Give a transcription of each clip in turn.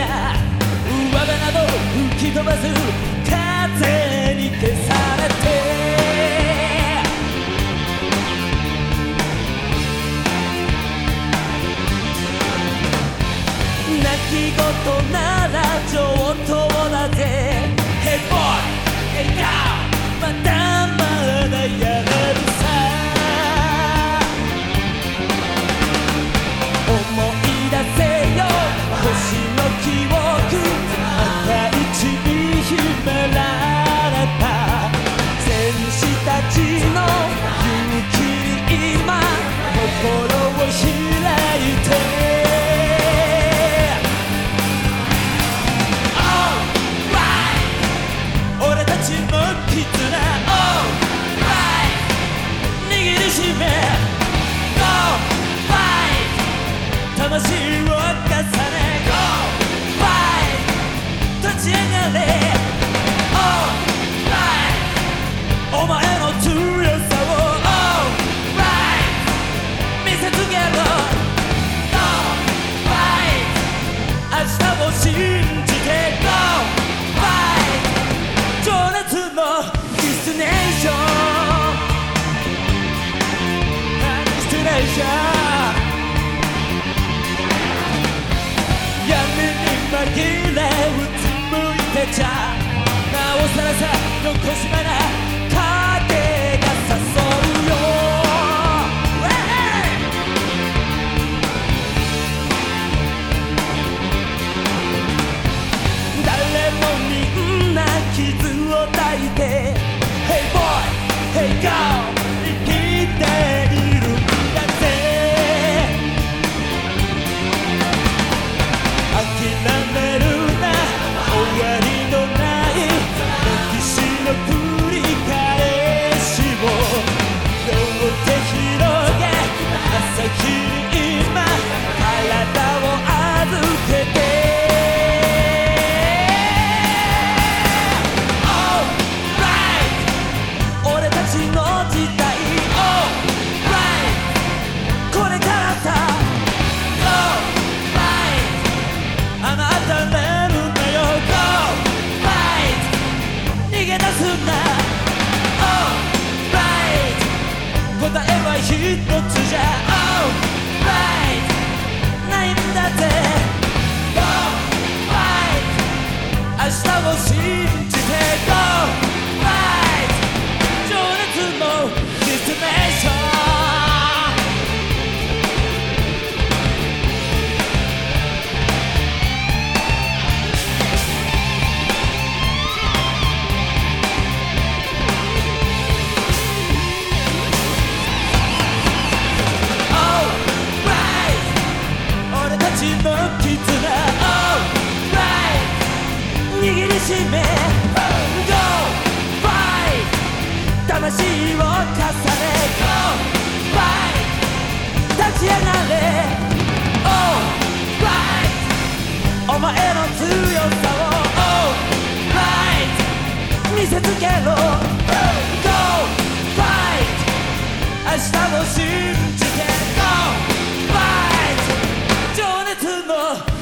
ゃ上辺など吹き飛ばす風に消されて。泣き言なら上等。ゃ。なおさらさ残が誘うよ。誰もみんな傷を抱いて。Hey boy! Hey! 答えは一つじゃ Alright ないんだぜ。Go Fight 明日を信じて Go しめゴーバイ魂を重ねゴーバイ立ち上がれオーバイお前の強さを見せつけろゴーバイ明日を信じて Go! Fight! 情熱の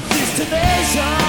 ディスティネーション。